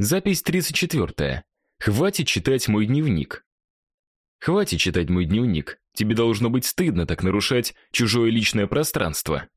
Запись 34. Хватит читать мой дневник. Хватит читать мой дневник. Тебе должно быть стыдно так нарушать чужое личное пространство.